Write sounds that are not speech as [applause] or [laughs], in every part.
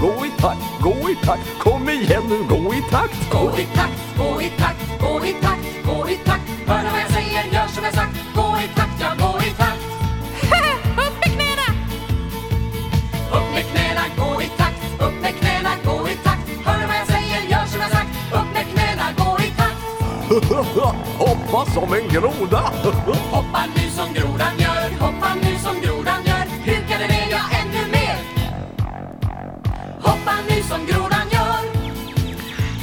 Gå i takt, gå i takt, kom igen nu, gå i takt. Gå i takt, gå i takt, gå i takt, gå i takt. Hör vad jag säger, gör som jag sagt. Gå i takt, ja gå i takt. [laughs] Upp med knäna! Upp med knäna, gå i takt. Upp med knäna, gå i takt. Hör vad jag säger, gör som jag sagt. Upp med knäna, gå i takt. [laughs] Hoppa som en groda. Hoppa nu som grodan Hoppa nu som grodan gör.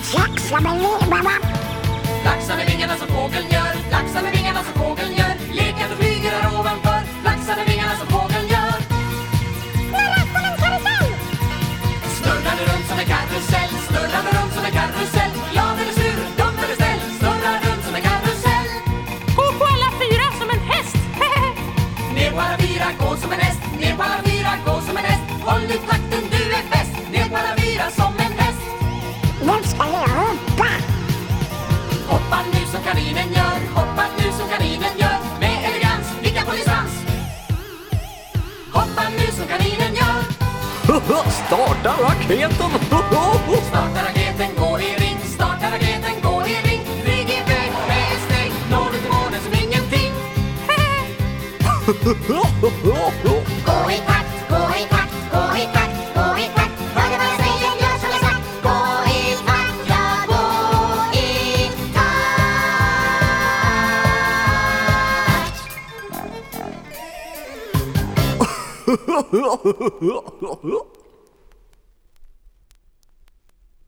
Flaxa med vingarna. Flaxa med vingarna som fågeln gör, flaxa med vingarna som fågeln gör. Lekande flyger här ovanför, flaxa med vingarna som fågeln gör. Snurra som en karusell. Snurrade runt som en karusell, Starta raketen. Starta raketen, gå i ring, starta raketen, gå i ring. Flyg iväg med ett steg, når du till månen som ingenting. Gå i takt, gå i takt, gå i takt, gå i takt. Hör du vad jag säger, gör som jag sagt. Gå i takt, ja gå i takt. [laughs]